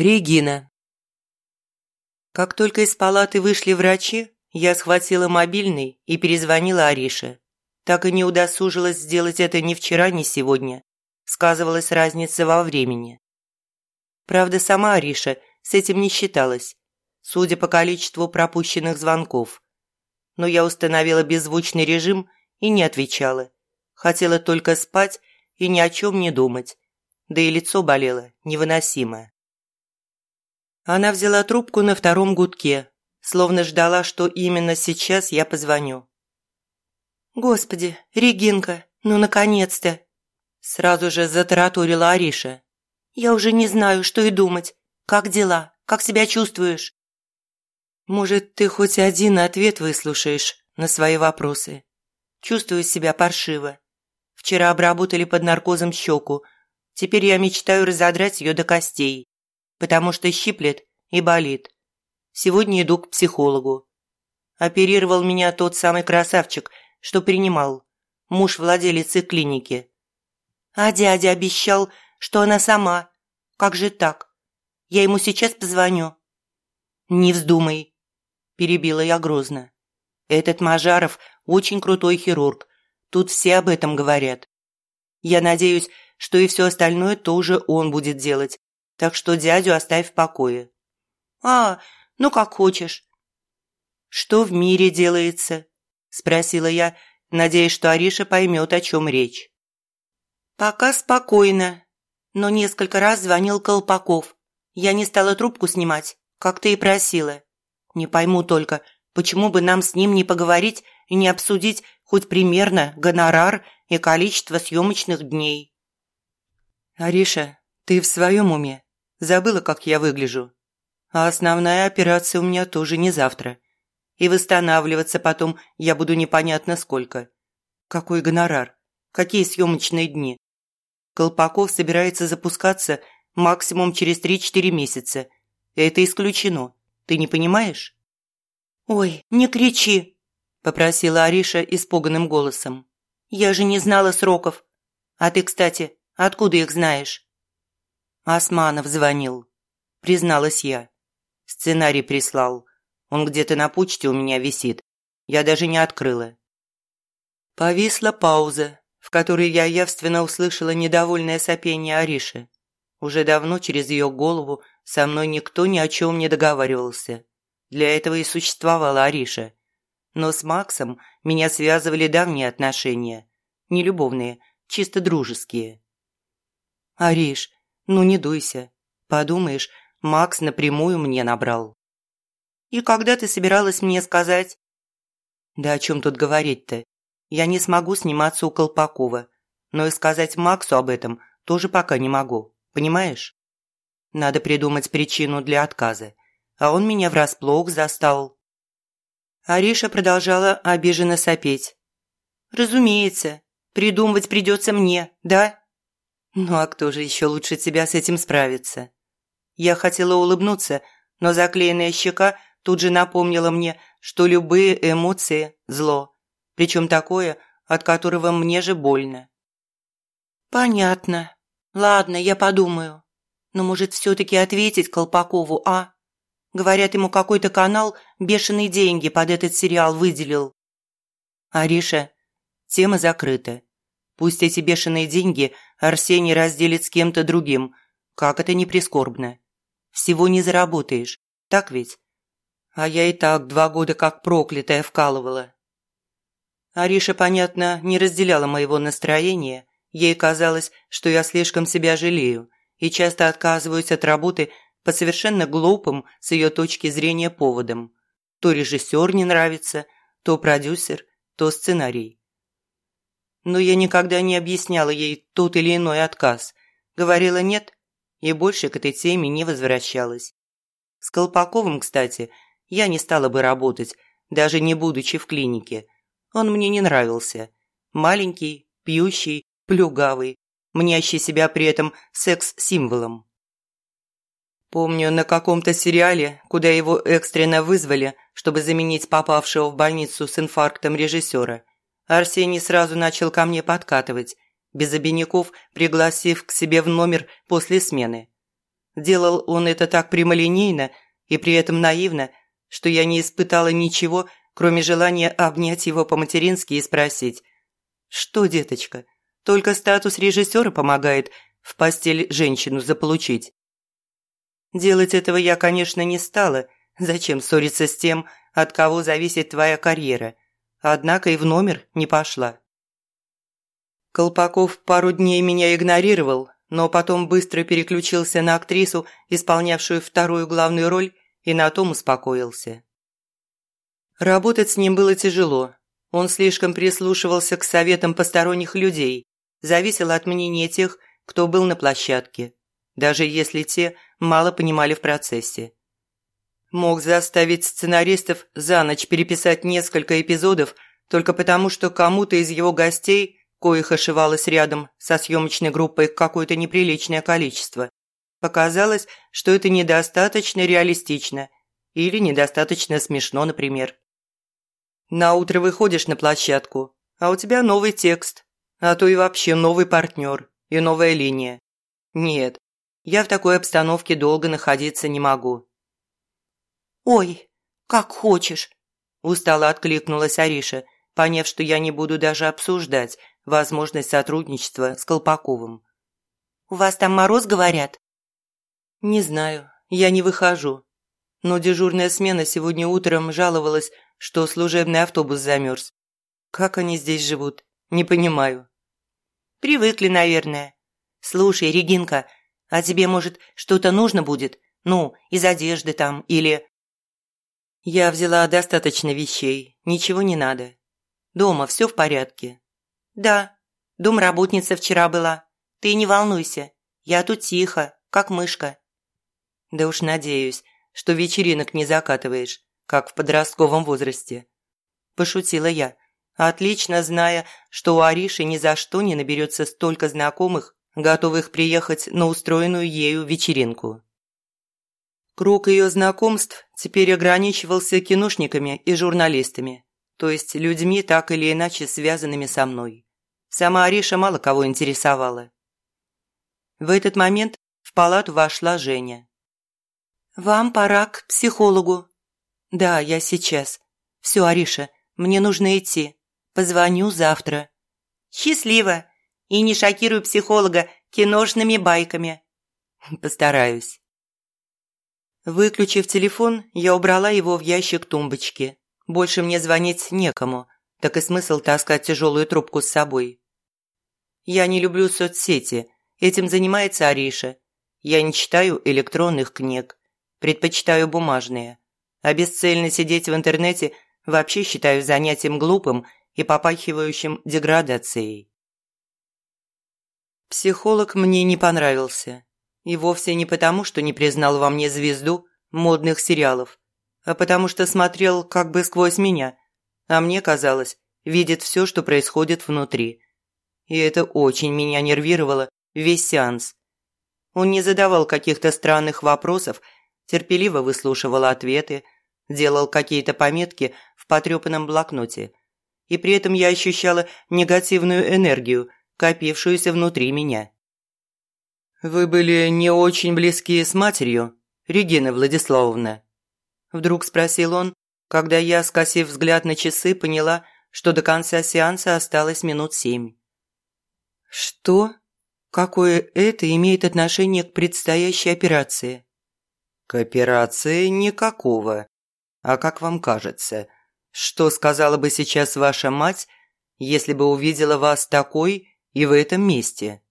Регина. Как только из палаты вышли врачи, я схватила мобильный и перезвонила Арише. Так и не удосужилась сделать это ни вчера, ни сегодня. Сказывалась разница во времени. Правда, сама Ариша с этим не считалась, судя по количеству пропущенных звонков. Но я установила беззвучный режим и не отвечала. Хотела только спать и ни о чем не думать. Да и лицо болело невыносимо. Она взяла трубку на втором гудке, словно ждала, что именно сейчас я позвоню. «Господи, Регинка, ну наконец-то!» Сразу же затараторила Ариша. «Я уже не знаю, что и думать. Как дела? Как себя чувствуешь?» «Может, ты хоть один ответ выслушаешь на свои вопросы?» Чувствую себя паршиво. Вчера обработали под наркозом щеку. Теперь я мечтаю разодрать ее до костей потому что щиплет и болит. Сегодня иду к психологу. Оперировал меня тот самый красавчик, что принимал, муж владелицы клиники. А дядя обещал, что она сама. Как же так? Я ему сейчас позвоню. Не вздумай, перебила я грозно. Этот Мажаров очень крутой хирург. Тут все об этом говорят. Я надеюсь, что и все остальное тоже он будет делать, так что дядю оставь в покое». «А, ну как хочешь». «Что в мире делается?» – спросила я, надеясь, что Ариша поймет, о чем речь. «Пока спокойно, но несколько раз звонил Колпаков. Я не стала трубку снимать, как ты и просила. Не пойму только, почему бы нам с ним не поговорить и не обсудить хоть примерно гонорар и количество съемочных дней». «Ариша, ты в своем уме?» Забыла, как я выгляжу. А основная операция у меня тоже не завтра. И восстанавливаться потом я буду непонятно сколько. Какой гонорар? Какие съемочные дни? Колпаков собирается запускаться максимум через 3-4 месяца. Это исключено. Ты не понимаешь? «Ой, не кричи!» – попросила Ариша испуганным голосом. «Я же не знала сроков. А ты, кстати, откуда их знаешь?» Османов звонил. Призналась я. Сценарий прислал. Он где-то на почте у меня висит. Я даже не открыла. Повисла пауза, в которой я явственно услышала недовольное сопение Ариши. Уже давно через ее голову со мной никто ни о чем не договаривался. Для этого и существовала Ариша. Но с Максом меня связывали давние отношения. Не любовные, чисто дружеские. «Ариш, ну не дуйся. Подумаешь, Макс напрямую мне набрал. И когда ты собиралась мне сказать? Да о чем тут говорить-то? Я не смогу сниматься у Колпакова. Но и сказать Максу об этом тоже пока не могу. Понимаешь? Надо придумать причину для отказа. А он меня врасплох застал. Ариша продолжала обиженно сопеть. «Разумеется. Придумывать придется мне, да?» Ну а кто же еще лучше тебя с этим справится? Я хотела улыбнуться, но заклеенная щека тут же напомнила мне, что любые эмоции – зло, причем такое, от которого мне же больно. «Понятно. Ладно, я подумаю. Но может все-таки ответить Колпакову, а? Говорят, ему какой-то канал бешеные деньги под этот сериал выделил». «Ариша, тема закрыта. Пусть эти бешеные деньги Арсений разделит с кем-то другим. Как это не прискорбно. Всего не заработаешь, так ведь? А я и так два года как проклятая вкалывала. Ариша, понятно, не разделяла моего настроения. Ей казалось, что я слишком себя жалею и часто отказываюсь от работы по совершенно глупым с ее точки зрения поводам. То режиссер не нравится, то продюсер, то сценарий но я никогда не объясняла ей тот или иной отказ. Говорила «нет» и больше к этой теме не возвращалась. С Колпаковым, кстати, я не стала бы работать, даже не будучи в клинике. Он мне не нравился. Маленький, пьющий, плюгавый, мнящий себя при этом секс-символом. Помню, на каком-то сериале, куда его экстренно вызвали, чтобы заменить попавшего в больницу с инфарктом режиссера, Арсений сразу начал ко мне подкатывать, без обиняков пригласив к себе в номер после смены. Делал он это так прямолинейно и при этом наивно, что я не испытала ничего, кроме желания обнять его по-матерински и спросить. «Что, деточка, только статус режиссера помогает в постель женщину заполучить?» Делать этого я, конечно, не стала. Зачем ссориться с тем, от кого зависит твоя карьера? Однако и в номер не пошла. Колпаков пару дней меня игнорировал, но потом быстро переключился на актрису, исполнявшую вторую главную роль, и на том успокоился. Работать с ним было тяжело. Он слишком прислушивался к советам посторонних людей, зависел от мнения тех, кто был на площадке, даже если те мало понимали в процессе. Мог заставить сценаристов за ночь переписать несколько эпизодов только потому, что кому-то из его гостей – коих ошивалось рядом со съемочной группой какое-то неприличное количество. Показалось, что это недостаточно реалистично или недостаточно смешно, например. На утро выходишь на площадку, а у тебя новый текст, а то и вообще новый партнер и новая линия. Нет, я в такой обстановке долго находиться не могу. «Ой, как хочешь», – устало откликнулась Ариша, поняв, что я не буду даже обсуждать, возможность сотрудничества с Колпаковым. «У вас там мороз, говорят?» «Не знаю, я не выхожу. Но дежурная смена сегодня утром жаловалась, что служебный автобус замерз. Как они здесь живут, не понимаю». «Привыкли, наверное. Слушай, Регинка, а тебе, может, что-то нужно будет? Ну, из одежды там или...» Я взяла достаточно вещей, ничего не надо. Дома все в порядке, «Да, домработница вчера была. Ты не волнуйся, я тут тихо, как мышка». «Да уж надеюсь, что вечеринок не закатываешь, как в подростковом возрасте». Пошутила я, отлично зная, что у Ариши ни за что не наберется столько знакомых, готовых приехать на устроенную ею вечеринку. Круг ее знакомств теперь ограничивался киношниками и журналистами то есть людьми, так или иначе связанными со мной. Сама Ариша мало кого интересовала. В этот момент в палату вошла Женя. «Вам пора к психологу». «Да, я сейчас. Все, Ариша, мне нужно идти. Позвоню завтра». «Счастливо! И не шокируй психолога киношными байками». «Постараюсь». Выключив телефон, я убрала его в ящик тумбочки больше мне звонить некому, так и смысл таскать тяжелую трубку с собой. Я не люблю соцсети, этим занимается Ариша. Я не читаю электронных книг, предпочитаю бумажные. А бесцельно сидеть в интернете вообще считаю занятием глупым и попахивающим деградацией. Психолог мне не понравился. И вовсе не потому, что не признал во мне звезду модных сериалов, а потому что смотрел как бы сквозь меня, а мне казалось, видит все, что происходит внутри. И это очень меня нервировало весь сеанс. Он не задавал каких-то странных вопросов, терпеливо выслушивал ответы, делал какие-то пометки в потрепанном блокноте. И при этом я ощущала негативную энергию, копившуюся внутри меня. «Вы были не очень близки с матерью, Регина Владиславовна?» Вдруг спросил он, когда я, скосив взгляд на часы, поняла, что до конца сеанса осталось минут семь. «Что? Какое это имеет отношение к предстоящей операции?» «К операции никакого. А как вам кажется, что сказала бы сейчас ваша мать, если бы увидела вас такой и в этом месте?»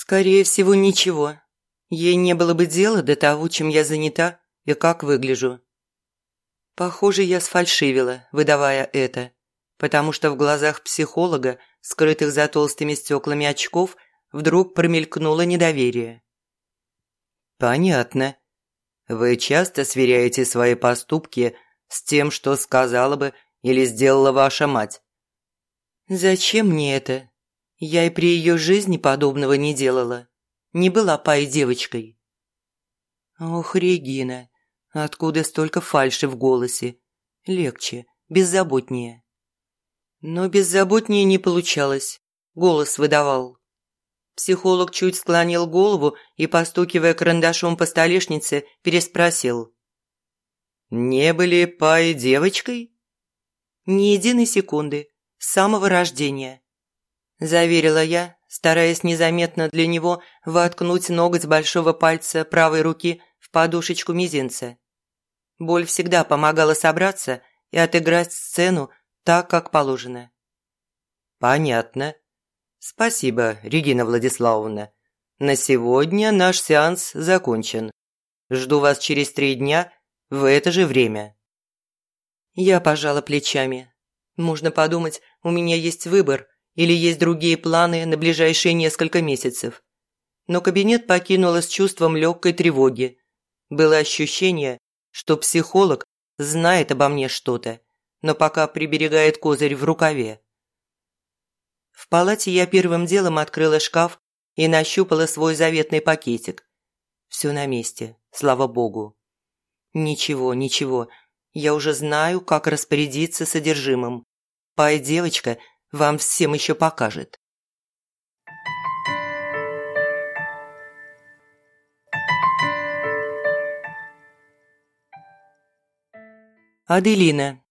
«Скорее всего, ничего. Ей не было бы дела до того, чем я занята и как выгляжу. Похоже, я сфальшивила, выдавая это, потому что в глазах психолога, скрытых за толстыми стеклами очков, вдруг промелькнуло недоверие. «Понятно. Вы часто сверяете свои поступки с тем, что сказала бы или сделала ваша мать?» «Зачем мне это? Я и при ее жизни подобного не делала. Не была пай девочкой». «Ох, Регина, Откуда столько фальши в голосе? Легче, беззаботнее. Но беззаботнее не получалось. Голос выдавал. Психолог чуть склонил голову и, постукивая карандашом по столешнице, переспросил. «Не были пай девочкой?» «Ни единой секунды. С самого рождения», – заверила я, стараясь незаметно для него воткнуть ноготь большого пальца правой руки в подушечку мизинца. Боль всегда помогала собраться и отыграть сцену так, как положено. «Понятно. Спасибо, Регина Владиславовна. На сегодня наш сеанс закончен. Жду вас через три дня в это же время». Я пожала плечами. Можно подумать, у меня есть выбор или есть другие планы на ближайшие несколько месяцев. Но кабинет покинула с чувством легкой тревоги. Было ощущение, что психолог знает обо мне что-то, но пока приберегает козырь в рукаве. В палате я первым делом открыла шкаф и нащупала свой заветный пакетик. Все на месте, слава богу. Ничего, ничего, я уже знаю, как распорядиться содержимым. Пай девочка вам всем еще покажет. Аделина.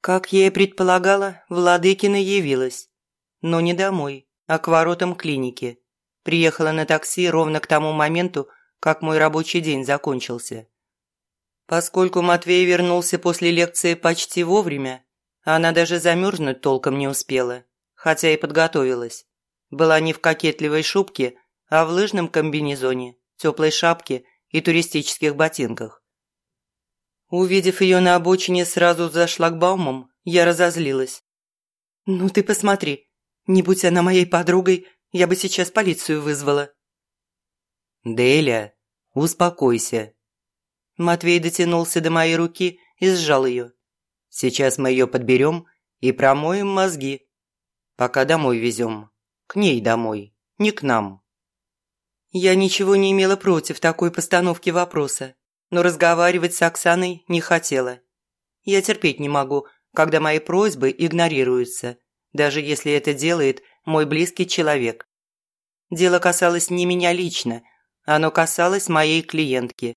Как я и предполагала, Владыкина явилась. Но не домой, а к воротам клиники. Приехала на такси ровно к тому моменту, как мой рабочий день закончился. Поскольку Матвей вернулся после лекции почти вовремя, она даже замерзнуть толком не успела, хотя и подготовилась. Была не в кокетливой шубке, а в лыжном комбинезоне, теплой шапке и туристических ботинках. Увидев ее на обочине сразу за шлагбаумом, я разозлилась. «Ну ты посмотри, не будь она моей подругой, я бы сейчас полицию вызвала». «Деля, успокойся». Матвей дотянулся до моей руки и сжал ее. «Сейчас мы ее подберем и промоем мозги. Пока домой везем. К ней домой, не к нам». Я ничего не имела против такой постановки вопроса но разговаривать с Оксаной не хотела. Я терпеть не могу, когда мои просьбы игнорируются, даже если это делает мой близкий человек. Дело касалось не меня лично, оно касалось моей клиентки,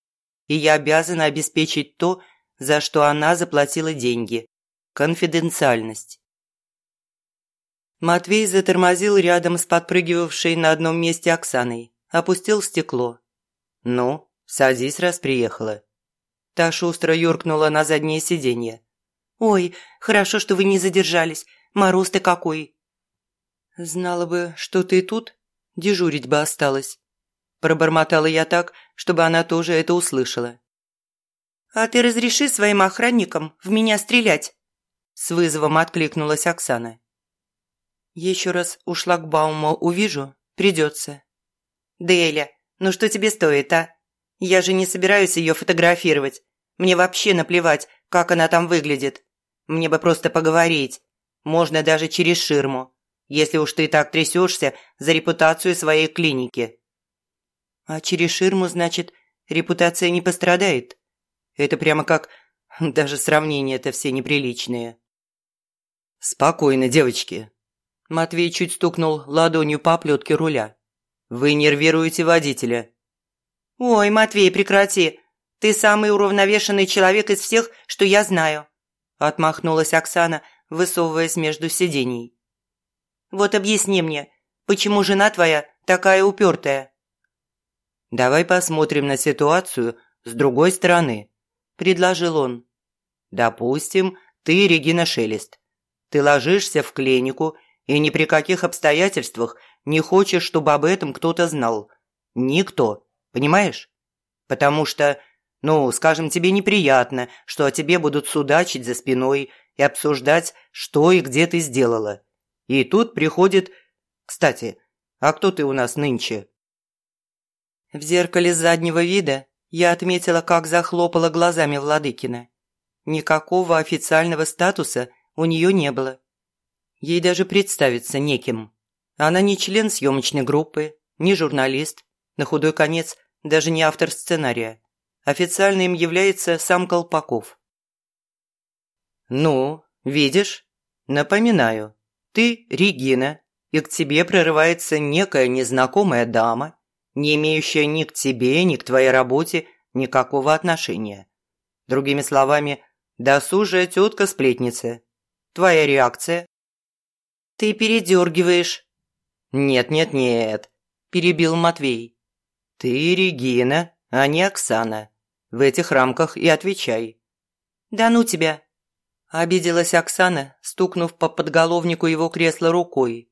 и я обязана обеспечить то, за что она заплатила деньги – конфиденциальность. Матвей затормозил рядом с подпрыгивавшей на одном месте Оксаной, опустил стекло. «Ну, «Садись, раз приехала». Та шустро юркнула на заднее сиденье. «Ой, хорошо, что вы не задержались. Мороз-то какой!» «Знала бы, что ты тут, дежурить бы осталось». Пробормотала я так, чтобы она тоже это услышала. «А ты разреши своим охранникам в меня стрелять?» С вызовом откликнулась Оксана. «Еще раз у шлагбаума увижу, придется». «Деля, ну что тебе стоит, а? Я же не собираюсь ее фотографировать. Мне вообще наплевать, как она там выглядит. Мне бы просто поговорить. Можно даже через ширму, если уж ты так трясешься за репутацию своей клиники. А через ширму, значит, репутация не пострадает? Это прямо как... Даже сравнения-то все неприличные. «Спокойно, девочки». Матвей чуть стукнул ладонью по оплетке руля. «Вы нервируете водителя. «Ой, Матвей, прекрати! Ты самый уравновешенный человек из всех, что я знаю!» Отмахнулась Оксана, высовываясь между сидений. «Вот объясни мне, почему жена твоя такая упертая?» «Давай посмотрим на ситуацию с другой стороны», – предложил он. «Допустим, ты Регина Шелест. Ты ложишься в клинику и ни при каких обстоятельствах не хочешь, чтобы об этом кто-то знал. Никто. Понимаешь? Потому что, ну, скажем, тебе неприятно, что о тебе будут судачить за спиной и обсуждать, что и где ты сделала. И тут приходит... Кстати, а кто ты у нас нынче?» В зеркале заднего вида я отметила, как захлопала глазами Владыкина. Никакого официального статуса у нее не было. Ей даже представиться неким. Она не член съемочной группы, не журналист, на худой конец даже не автор сценария. Официально им является сам Колпаков. «Ну, видишь? Напоминаю, ты Регина, и к тебе прорывается некая незнакомая дама, не имеющая ни к тебе, ни к твоей работе никакого отношения. Другими словами, досужая тетка-сплетница. Твоя реакция? Ты передергиваешь. Нет-нет-нет, перебил Матвей. Ты Регина, а не Оксана. В этих рамках и отвечай. Да ну тебя. Обиделась Оксана, стукнув по подголовнику его кресла рукой.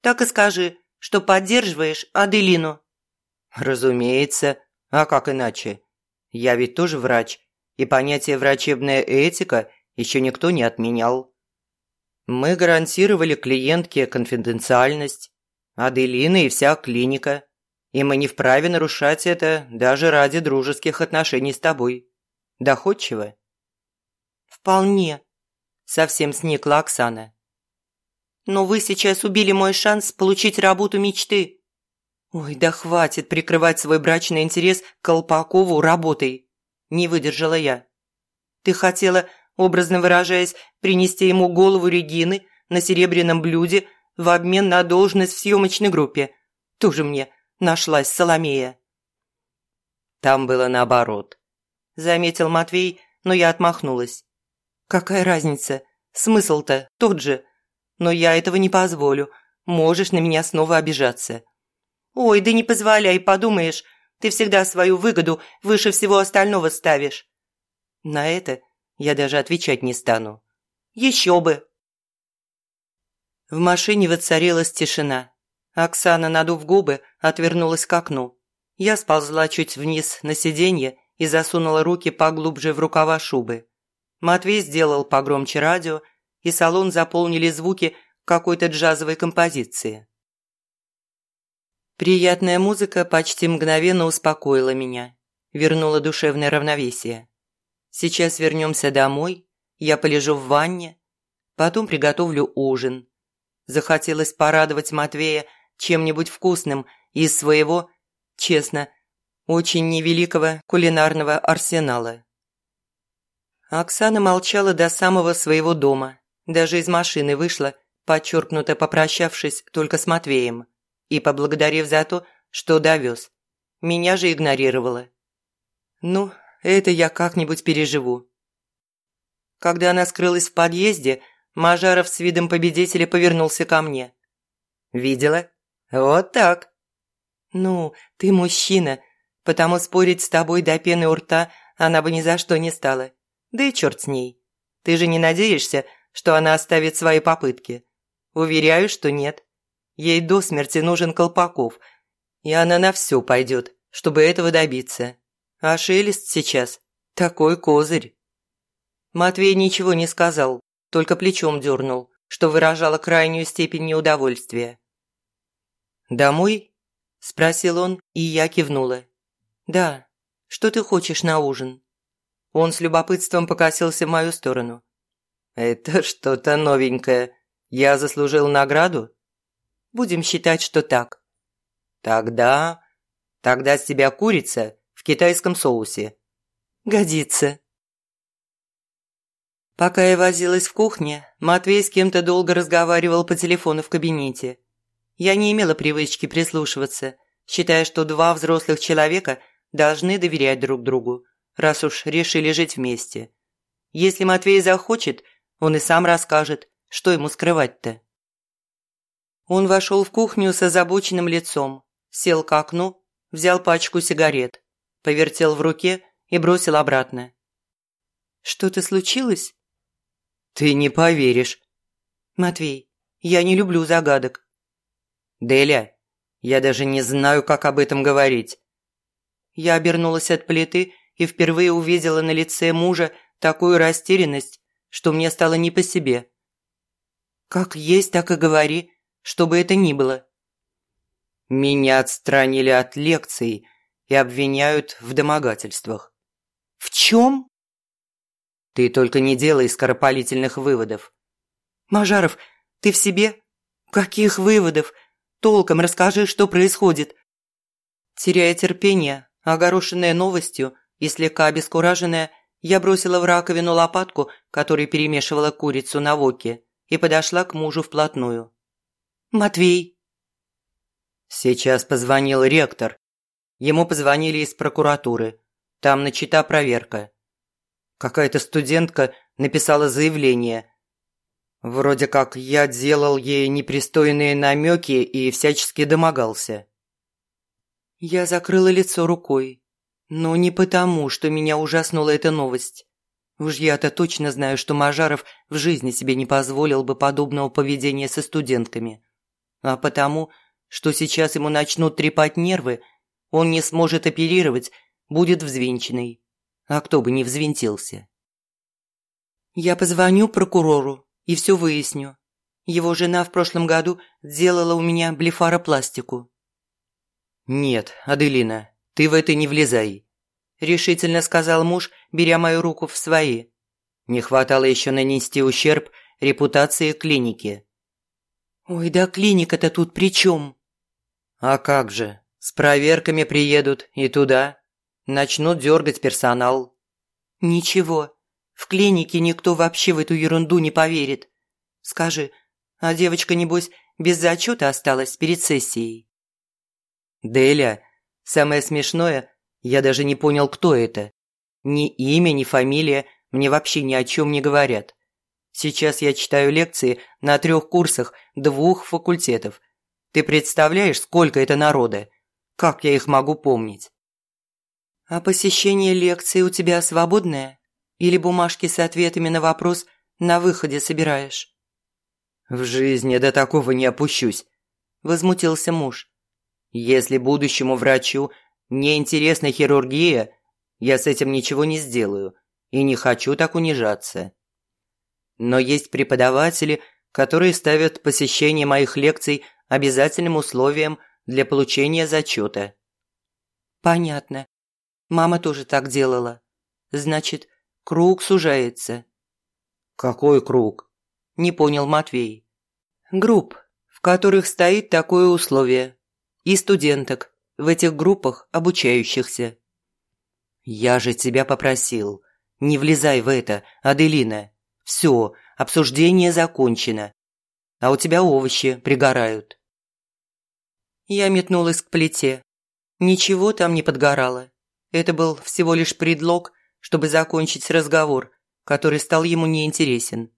Так и скажи, что поддерживаешь Аделину. Разумеется, а как иначе? Я ведь тоже врач, и понятие «врачебная этика» еще никто не отменял. Мы гарантировали клиентке конфиденциальность, Аделина и вся клиника, и мы не вправе нарушать это даже ради дружеских отношений с тобой. Доходчиво? Вполне, совсем сникла Оксана. Но вы сейчас убили мой шанс получить работу мечты. Ой, да хватит прикрывать свой брачный интерес Колпакову работой не выдержала я. «Ты хотела, образно выражаясь, принести ему голову Регины на серебряном блюде в обмен на должность в съемочной группе. Тоже мне нашлась Соломея». Там было наоборот. Заметил Матвей, но я отмахнулась. «Какая разница? Смысл-то тот же. Но я этого не позволю. Можешь на меня снова обижаться». «Ой, да не позволяй, подумаешь, ты всегда свою выгоду выше всего остального ставишь». На это я даже отвечать не стану. «Еще бы!» В машине воцарилась тишина. Оксана, надув губы, отвернулась к окну. Я сползла чуть вниз на сиденье и засунула руки поглубже в рукава шубы. Матвей сделал погромче радио, и салон заполнили звуки какой-то джазовой композиции. Приятная музыка почти мгновенно успокоила меня, вернула душевное равновесие. Сейчас вернемся домой, я полежу в ванне, потом приготовлю ужин. Захотелось порадовать Матвея чем-нибудь вкусным из своего, честно, очень невеликого кулинарного арсенала. Оксана молчала до самого своего дома, даже из машины вышла, подчеркнуто попрощавшись только с Матвеем и поблагодарив за то, что довез. Меня же игнорировала. Ну, это я как-нибудь переживу. Когда она скрылась в подъезде, Мажаров с видом победителя повернулся ко мне. «Видела? Вот так». «Ну, ты мужчина, потому спорить с тобой до пены у рта она бы ни за что не стала. Да и черт с ней. Ты же не надеешься, что она оставит свои попытки? Уверяю, что нет. Ей до смерти нужен Колпаков, и она на все пойдет, чтобы этого добиться. А Шелест сейчас такой козырь. Матвей ничего не сказал, только плечом дернул, что выражало крайнюю степень неудовольствия. «Домой?» – спросил он, и я кивнула. «Да. Что ты хочешь на ужин?» Он с любопытством покосился в мою сторону. «Это что-то новенькое. Я заслужил награду?» Будем считать, что так. Тогда... Тогда с тебя курица в китайском соусе. Годится. Пока я возилась в кухне, Матвей с кем-то долго разговаривал по телефону в кабинете. Я не имела привычки прислушиваться, считая, что два взрослых человека должны доверять друг другу, раз уж решили жить вместе. Если Матвей захочет, он и сам расскажет, что ему скрывать-то. Он вошел в кухню с озабоченным лицом, сел к окну, взял пачку сигарет, повертел в руке и бросил обратно. «Что-то случилось?» «Ты не поверишь». «Матвей, я не люблю загадок». «Деля, я даже не знаю, как об этом говорить». Я обернулась от плиты и впервые увидела на лице мужа такую растерянность, что мне стало не по себе. «Как есть, так и говори что бы это ни было. Меня отстранили от лекций и обвиняют в домогательствах. В чем? Ты только не делай скоропалительных выводов. Мажаров, ты в себе? Каких выводов? Толком расскажи, что происходит. Теряя терпение, огорошенная новостью и слегка обескураженная, я бросила в раковину лопатку, которой перемешивала курицу на воке, и подошла к мужу вплотную. Матвей!» Сейчас позвонил ректор. Ему позвонили из прокуратуры. Там начата проверка. Какая-то студентка написала заявление. Вроде как я делал ей непристойные намеки и всячески домогался. Я закрыла лицо рукой. Но не потому, что меня ужаснула эта новость. Уж я-то точно знаю, что Мажаров в жизни себе не позволил бы подобного поведения со студентками. А потому, что сейчас ему начнут трепать нервы, он не сможет оперировать, будет взвинченный. А кто бы не взвинтился. Я позвоню прокурору и все выясню. Его жена в прошлом году сделала у меня блефаропластику. «Нет, Аделина, ты в это не влезай решительно сказал муж, беря мою руку в свои. Не хватало еще нанести ущерб репутации клиники. «Ой, да клиника-то тут при чем?» «А как же, с проверками приедут и туда. Начнут дергать персонал». «Ничего, в клинике никто вообще в эту ерунду не поверит. Скажи, а девочка, небось, без зачета осталась перед сессией?» «Деля, самое смешное, я даже не понял, кто это. Ни имя, ни фамилия мне вообще ни о чем не говорят. Сейчас я читаю лекции на трех курсах двух факультетов. Ты представляешь, сколько это народа? Как я их могу помнить? А посещение лекции у тебя свободное? Или бумажки с ответами на вопрос на выходе собираешь? В жизни до такого не опущусь, возмутился муж. Если будущему врачу мне интересна хирургия, я с этим ничего не сделаю и не хочу так унижаться. Но есть преподаватели, которые ставят посещение моих лекций обязательным условием для получения зачета. Понятно. Мама тоже так делала. Значит, круг сужается. Какой круг? Не понял Матвей. Групп, в которых стоит такое условие. И студенток, в этих группах обучающихся. «Я же тебя попросил. Не влезай в это, Аделина. Все, обсуждение закончено. А у тебя овощи пригорают». Я метнулась к плите. Ничего там не подгорало. Это был всего лишь предлог, чтобы закончить разговор, который стал ему неинтересен.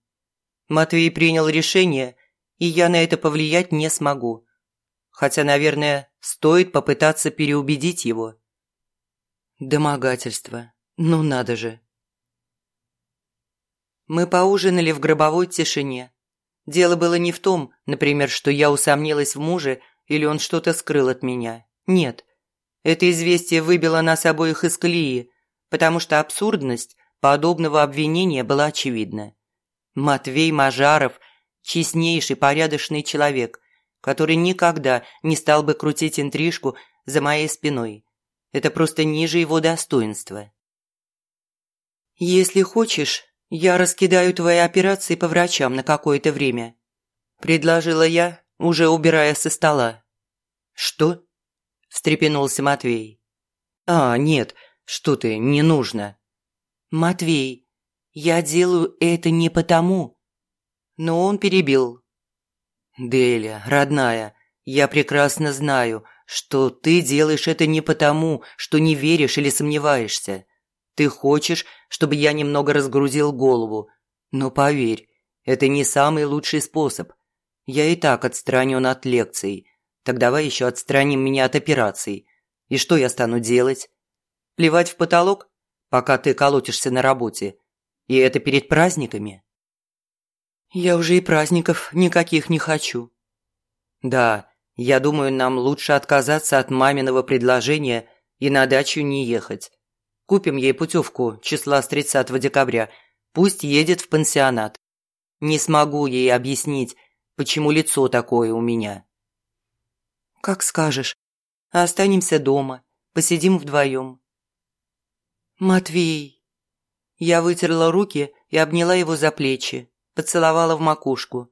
Матвей принял решение, и я на это повлиять не смогу. Хотя, наверное, Стоит попытаться переубедить его. Домогательство. Ну надо же. Мы поужинали в гробовой тишине. Дело было не в том, например, что я усомнилась в муже или он что-то скрыл от меня. Нет. Это известие выбило нас обоих из колеи, потому что абсурдность подобного обвинения была очевидна. Матвей Мажаров – честнейший, порядочный человек, который никогда не стал бы крутить интрижку за моей спиной. Это просто ниже его достоинства. «Если хочешь, я раскидаю твои операции по врачам на какое-то время», – предложила я, уже убирая со стола. «Что?» – встрепенулся Матвей. «А, нет, что ты, не нужно». «Матвей, я делаю это не потому». Но он перебил, «Деля, родная, я прекрасно знаю, что ты делаешь это не потому, что не веришь или сомневаешься. Ты хочешь, чтобы я немного разгрузил голову. Но поверь, это не самый лучший способ. Я и так отстранен от лекций. Так давай еще отстраним меня от операций. И что я стану делать? Плевать в потолок, пока ты колотишься на работе? И это перед праздниками?» Я уже и праздников никаких не хочу. Да, я думаю, нам лучше отказаться от маминого предложения и на дачу не ехать. Купим ей путевку числа с 30 декабря. Пусть едет в пансионат. Не смогу ей объяснить, почему лицо такое у меня. Как скажешь. Останемся дома, посидим вдвоем. Матвей. Я вытерла руки и обняла его за плечи поцеловала в макушку.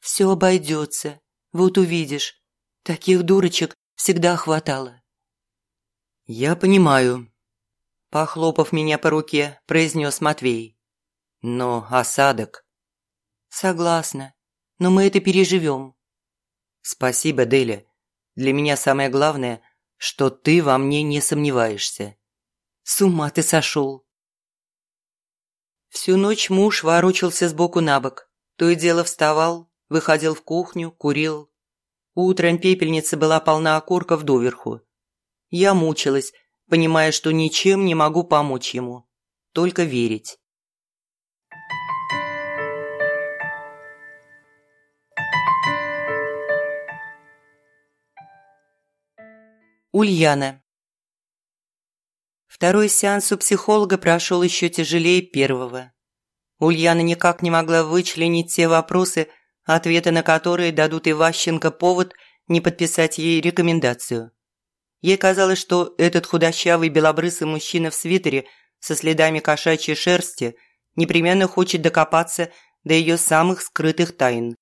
«Все обойдется, вот увидишь. Таких дурочек всегда хватало». «Я понимаю», – похлопав меня по руке, произнес Матвей. «Но осадок...» «Согласна, но мы это переживем». Спасибо, Деля. Для меня самое главное, что ты во мне не сомневаешься. С ума ты сошел. Всю ночь муж ворочался сбоку на бок. То и дело вставал, выходил в кухню, курил. Утром пепельница была полна окурков доверху. Я мучилась, понимая, что ничем не могу помочь ему. Только верить. Ульяна Второй сеанс у психолога прошел еще тяжелее первого. Ульяна никак не могла вычленить те вопросы, ответы на которые дадут Иващенко повод не подписать ей рекомендацию. Ей казалось, что этот худощавый белобрысый мужчина в свитере со следами кошачьей шерсти непременно хочет докопаться до ее самых скрытых тайн,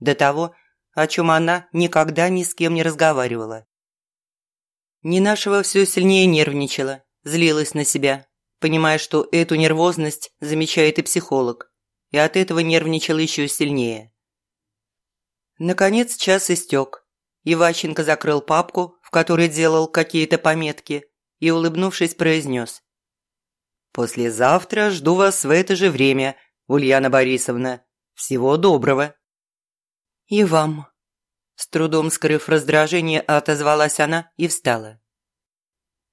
до того, о чем она никогда ни с кем не разговаривала. Нинашева все сильнее нервничала, злилась на себя, понимая, что эту нервозность замечает и психолог, и от этого нервничала еще сильнее. Наконец час истек. Иващенко закрыл папку, в которой делал какие-то пометки, и, улыбнувшись, произнес. «Послезавтра жду вас в это же время, Ульяна Борисовна. Всего доброго!» «И вам!» С трудом скрыв раздражение, отозвалась она и встала.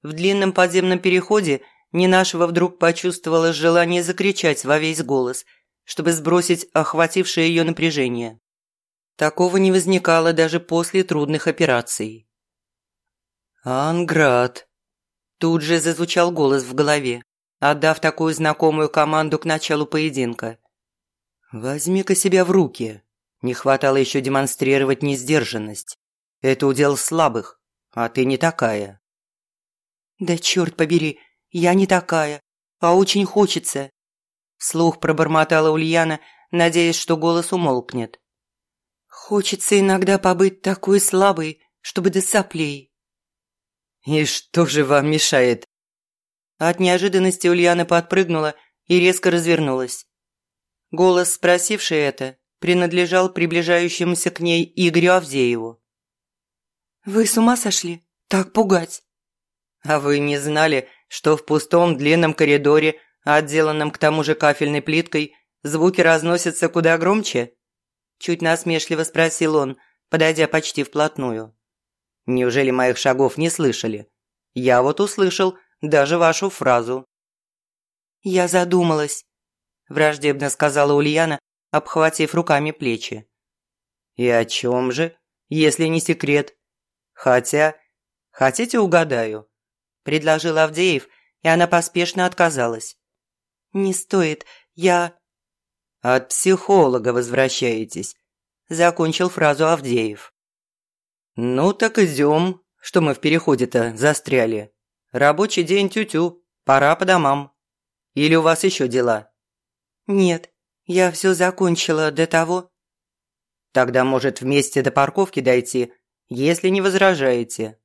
В длинном подземном переходе Нинашева вдруг почувствовала желание закричать во весь голос, чтобы сбросить охватившее ее напряжение. Такого не возникало даже после трудных операций. «Анград!» Тут же зазвучал голос в голове, отдав такую знакомую команду к началу поединка. «Возьми-ка себя в руки!» Не хватало еще демонстрировать несдержанность. Это удел слабых, а ты не такая. Да черт побери, я не такая, а очень хочется. Слух пробормотала Ульяна, надеясь, что голос умолкнет. Хочется иногда побыть такой слабой, чтобы до соплей. И что же вам мешает? От неожиданности Ульяна подпрыгнула и резко развернулась. Голос, спросивший это, принадлежал приближающемуся к ней Игорю Авдееву. «Вы с ума сошли? Так пугать!» «А вы не знали, что в пустом длинном коридоре, отделанном к тому же кафельной плиткой, звуки разносятся куда громче?» Чуть насмешливо спросил он, подойдя почти вплотную. «Неужели моих шагов не слышали? Я вот услышал даже вашу фразу». «Я задумалась», – враждебно сказала Ульяна, обхватив руками плечи. «И о чем же, если не секрет? Хотя, хотите угадаю?» – предложил Авдеев, и она поспешно отказалась. «Не стоит, я...» «От психолога возвращаетесь», – закончил фразу Авдеев. «Ну так идем, что мы в переходе-то застряли. Рабочий день тю-тю, пора по домам. Или у вас еще дела?» «Нет, я все закончила до того. Тогда, может, вместе до парковки дойти, если не возражаете.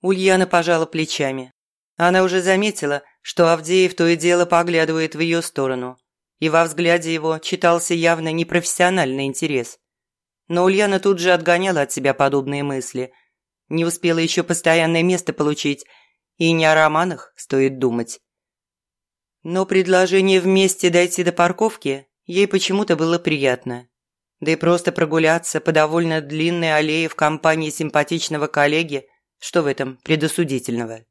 Ульяна пожала плечами. Она уже заметила, что Авдеев то и дело поглядывает в ее сторону, и во взгляде его читался явно непрофессиональный интерес. Но Ульяна тут же отгоняла от себя подобные мысли. Не успела еще постоянное место получить, и не о романах стоит думать. Но предложение вместе дойти до парковки ей почему-то было приятно. Да и просто прогуляться по довольно длинной аллее в компании симпатичного коллеги, что в этом предосудительного?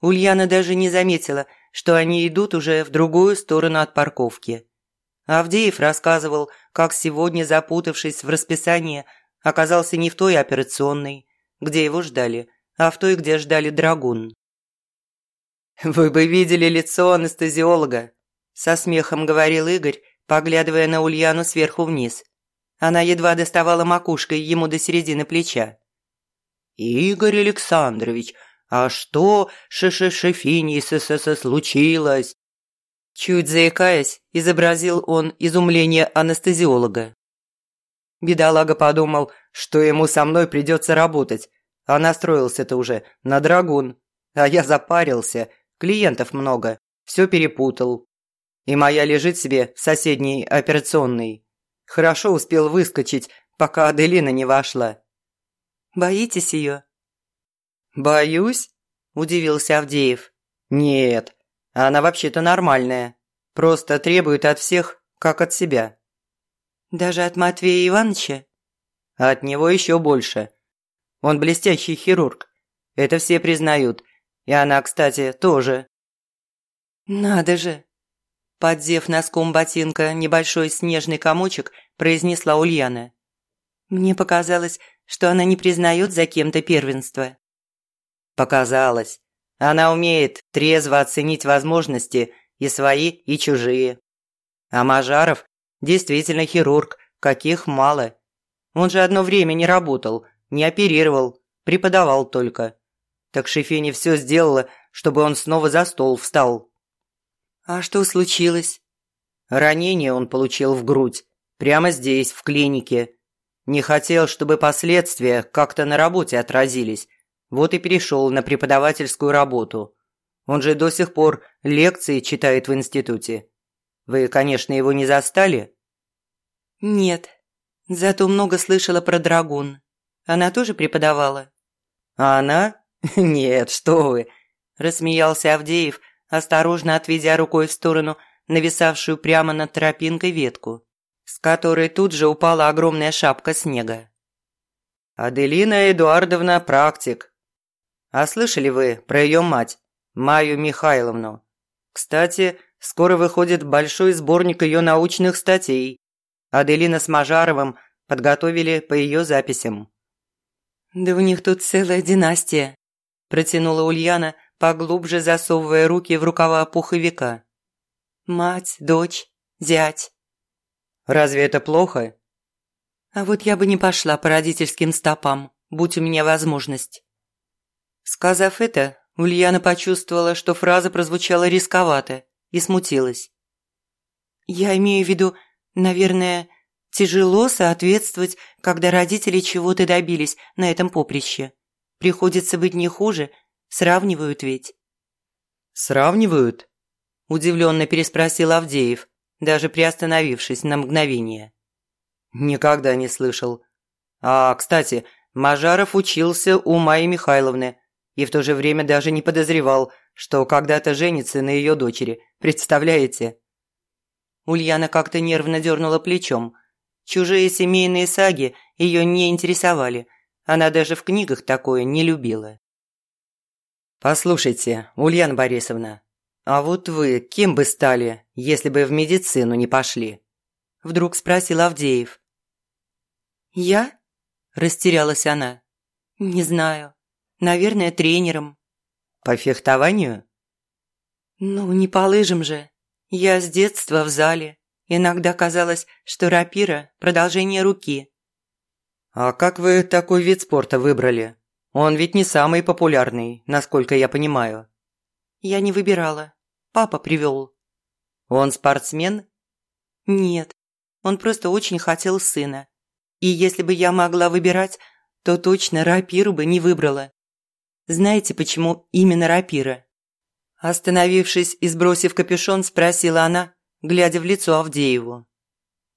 Ульяна даже не заметила, что они идут уже в другую сторону от парковки. Авдеев рассказывал, как сегодня, запутавшись в расписании, оказался не в той операционной, где его ждали, а в той, где ждали драгун. «Вы бы видели лицо анестезиолога», – со смехом говорил Игорь, поглядывая на Ульяну сверху вниз. Она едва доставала макушкой ему до середины плеча. «Игорь Александрович, а что шешешефини с ССС случилось?» Чуть заикаясь, изобразил он изумление анестезиолога. Бедолага подумал, что ему со мной придется работать, а настроился-то уже на драгун. А я запарился, Клиентов много, все перепутал. И моя лежит себе в соседней операционной. Хорошо успел выскочить, пока Аделина не вошла». «Боитесь ее?» «Боюсь?» – удивился Авдеев. «Нет, она вообще-то нормальная. Просто требует от всех, как от себя». «Даже от Матвея Ивановича?» «От него еще больше. Он блестящий хирург. Это все признают. И она, кстати, тоже». «Надо же!» Поддев носком ботинка небольшой снежный комочек, произнесла Ульяна. «Мне показалось, что она не признает за кем-то первенство». «Показалось. Она умеет трезво оценить возможности и свои, и чужие. А Мажаров действительно хирург, каких мало. Он же одно время не работал, не оперировал, преподавал только. Так Шефини все сделала, чтобы он снова за стол встал. «А что случилось?» Ранение он получил в грудь, прямо здесь, в клинике. Не хотел, чтобы последствия как-то на работе отразились, вот и перешел на преподавательскую работу. Он же до сих пор лекции читает в институте. Вы, конечно, его не застали?» «Нет, зато много слышала про драгун. Она тоже преподавала?» «А она? Нет, что вы!» – рассмеялся Авдеев, осторожно отведя рукой в сторону нависавшую прямо над тропинкой ветку, с которой тут же упала огромная шапка снега. «Аделина Эдуардовна – практик. А слышали вы про ее мать, Маю Михайловну? Кстати, скоро выходит большой сборник ее научных статей. Аделина с Мажаровым подготовили по ее записям». «Да у них тут целая династия», – протянула Ульяна, поглубже засовывая руки в рукава пуховика. «Мать, дочь, зять». «Разве это плохо?» «А вот я бы не пошла по родительским стопам, будь у меня возможность». Сказав это, Ульяна почувствовала, что фраза прозвучала рисковато и смутилась. «Я имею в виду, наверное, тяжело соответствовать, когда родители чего-то добились на этом поприще. Приходится быть не хуже – Сравнивают ведь». «Сравнивают?» – удивленно переспросил Авдеев, даже приостановившись на мгновение. «Никогда не слышал. А, кстати, Мажаров учился у Майи Михайловны и в то же время даже не подозревал, что когда-то женится на ее дочери. Представляете?» Ульяна как-то нервно дернула плечом. Чужие семейные саги ее не интересовали. Она даже в книгах такое не любила. «Послушайте, Ульяна Борисовна, а вот вы кем бы стали, если бы в медицину не пошли?» Вдруг спросил Авдеев. «Я?» – растерялась она. «Не знаю. Наверное, тренером». «По фехтованию?» «Ну, не по лыжам же. Я с детства в зале. Иногда казалось, что рапира – продолжение руки». «А как вы такой вид спорта выбрали?» Он ведь не самый популярный, насколько я понимаю». «Я не выбирала. Папа привел». «Он спортсмен?» «Нет. Он просто очень хотел сына. И если бы я могла выбирать, то точно рапиру бы не выбрала. Знаете, почему именно рапира?» Остановившись и сбросив капюшон, спросила она, глядя в лицо Авдееву.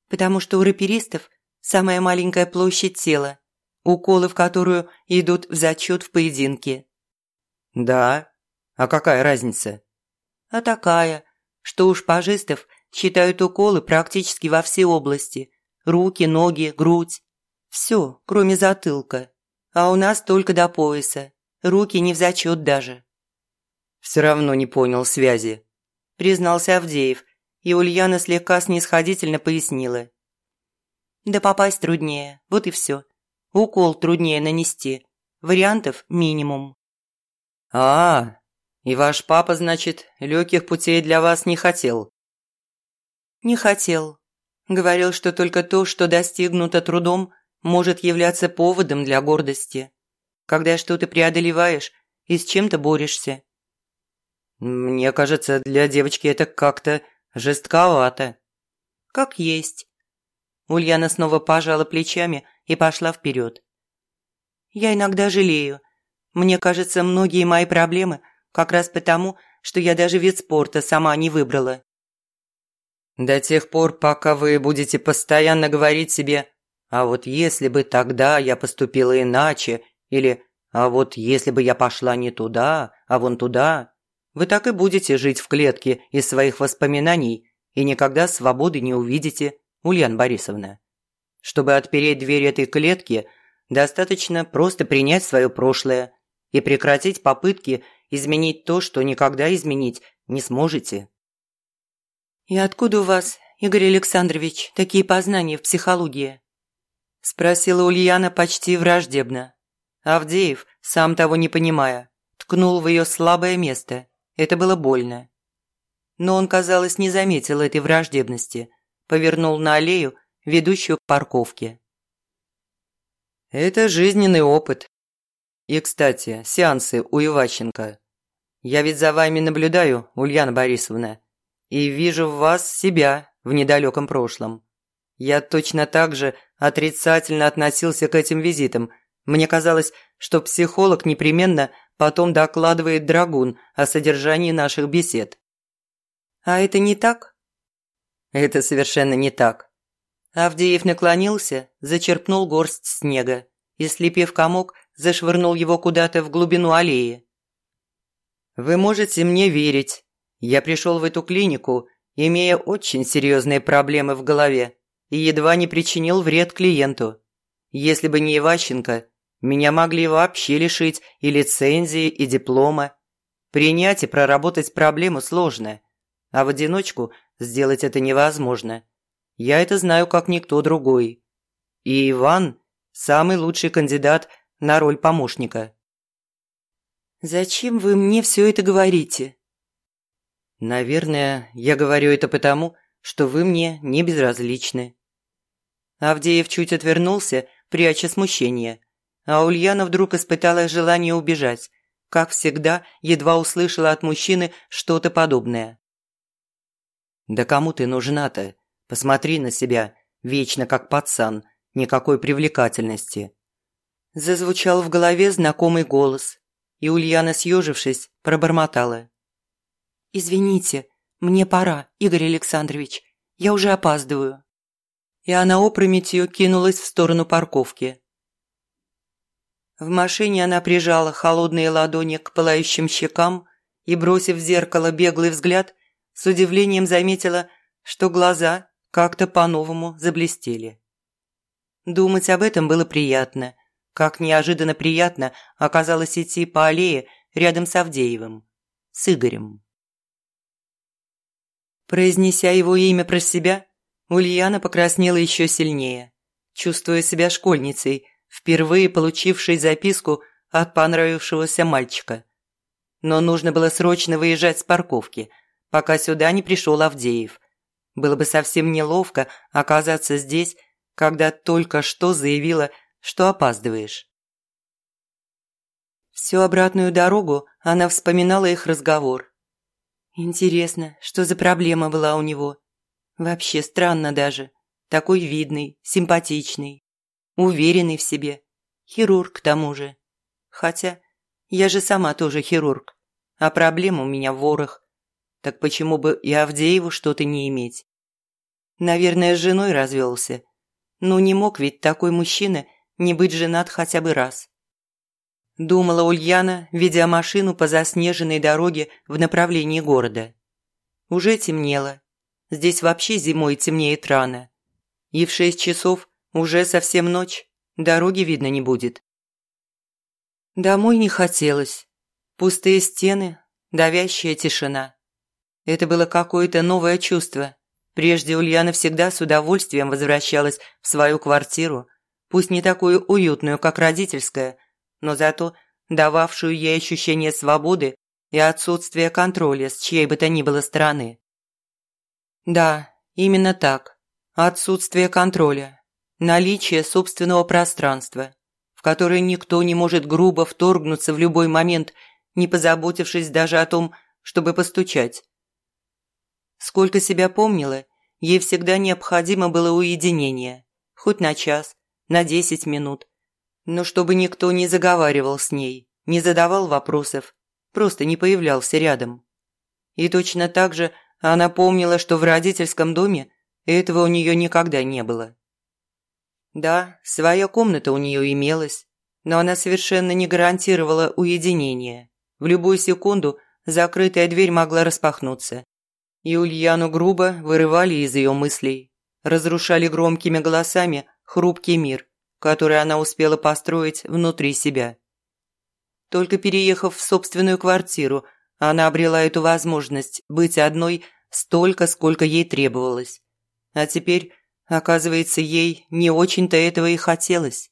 «Потому что у раперистов самая маленькая площадь тела, уколы в которую идут в зачет в поединке. Да? А какая разница? А такая, что уж пажистов считают уколы практически во все области. Руки, ноги, грудь. Все, кроме затылка. А у нас только до пояса. Руки не в зачет даже. Все равно не понял связи. Признался Авдеев, и Ульяна слегка снисходительно пояснила. Да попасть труднее, вот и все. Укол труднее нанести. Вариантов минимум. А, и ваш папа, значит, легких путей для вас не хотел? Не хотел. Говорил, что только то, что достигнуто трудом, может являться поводом для гордости. Когда что-то преодолеваешь и с чем-то борешься. Мне кажется, для девочки это как-то жестковато. Как есть. Ульяна снова пожала плечами и пошла вперед. Я иногда жалею. Мне кажется, многие мои проблемы как раз потому, что я даже вид спорта сама не выбрала. До тех пор, пока вы будете постоянно говорить себе А вот если бы тогда я поступила иначе, или «а вот если бы я пошла не туда, а вон туда», вы так и будете жить в клетке из своих воспоминаний и никогда свободы не увидите, Ульяна Борисовна. Чтобы отпереть дверь этой клетки, достаточно просто принять свое прошлое и прекратить попытки изменить то, что никогда изменить не сможете. «И откуда у вас, Игорь Александрович, такие познания в психологии?» – спросила Ульяна почти враждебно. Авдеев, сам того не понимая, ткнул в ее слабое место. Это было больно. Но он, казалось, не заметил этой враждебности, повернул на аллею, ведущую к парковке. «Это жизненный опыт. И, кстати, сеансы у Иващенко. Я ведь за вами наблюдаю, Ульяна Борисовна, и вижу в вас себя в недалеком прошлом. Я точно так же отрицательно относился к этим визитам. Мне казалось, что психолог непременно потом докладывает Драгун о содержании наших бесед. А это не так? Это совершенно не так. Авдеев наклонился, зачерпнул горсть снега и, слепив комок, зашвырнул его куда-то в глубину аллеи. Вы можете мне верить. Я пришел в эту клинику, имея очень серьезные проблемы в голове и едва не причинил вред клиенту. Если бы не Иващенко, меня могли вообще лишить и лицензии, и диплома. Принять и проработать проблему сложно, а в одиночку сделать это невозможно. Я это знаю как никто другой. И Иван – самый лучший кандидат на роль помощника. «Зачем вы мне все это говорите?» «Наверное, я говорю это потому, что вы мне не безразличны». Авдеев чуть отвернулся, пряча смущение, а Ульяна вдруг испытала желание убежать, как всегда, едва услышала от мужчины что-то подобное. «Да кому ты нужна-то? Посмотри на себя, вечно как пацан, никакой привлекательности». Зазвучал в голове знакомый голос, и Ульяна, съежившись, пробормотала. «Извините, мне пора, Игорь Александрович, я уже опаздываю». И она опрометью кинулась в сторону парковки. В машине она прижала холодные ладони к пылающим щекам и, бросив в зеркало беглый взгляд, с удивлением заметила, что глаза как-то по-новому заблестели. Думать об этом было приятно, как неожиданно приятно оказалось идти по аллее рядом с Авдеевым, с Игорем. Произнеся его имя про себя, Ульяна покраснела еще сильнее, чувствуя себя школьницей, впервые получившей записку от понравившегося мальчика. Но нужно было срочно выезжать с парковки, пока сюда не пришел Авдеев. Было бы совсем неловко оказаться здесь, когда только что заявила что опаздываешь. Всю обратную дорогу она вспоминала их разговор. Интересно, что за проблема была у него? Вообще странно даже. Такой видный, симпатичный, уверенный в себе. Хирург к тому же. Хотя я же сама тоже хирург, а проблем у меня в ворох. Так почему бы и Авдееву что-то не иметь? Наверное, с женой развелся. Ну не мог ведь такой мужчина не быть женат хотя бы раз. Думала Ульяна, ведя машину по заснеженной дороге в направлении города. Уже темнело. Здесь вообще зимой темнеет рано. И в шесть часов уже совсем ночь, дороги видно не будет. Домой не хотелось. Пустые стены, давящая тишина. Это было какое-то новое чувство. Прежде Ульяна всегда с удовольствием возвращалась в свою квартиру, пусть не такую уютную, как родительская, но зато дававшую ей ощущение свободы и отсутствия контроля с чьей бы то ни было стороны. Да, именно так. Отсутствие контроля. Наличие собственного пространства, в которое никто не может грубо вторгнуться в любой момент, не позаботившись даже о том, чтобы постучать. Сколько себя помнила, ей всегда необходимо было уединение, хоть на час, на десять минут. Но чтобы никто не заговаривал с ней, не задавал вопросов, просто не появлялся рядом. И точно так же она помнила, что в родительском доме этого у нее никогда не было. Да, своя комната у нее имелась, но она совершенно не гарантировала уединение. В любую секунду закрытая дверь могла распахнуться. И Ульяну грубо вырывали из ее мыслей, разрушали громкими голосами хрупкий мир, который она успела построить внутри себя. Только переехав в собственную квартиру, она обрела эту возможность быть одной столько, сколько ей требовалось. А теперь, оказывается, ей не очень-то этого и хотелось.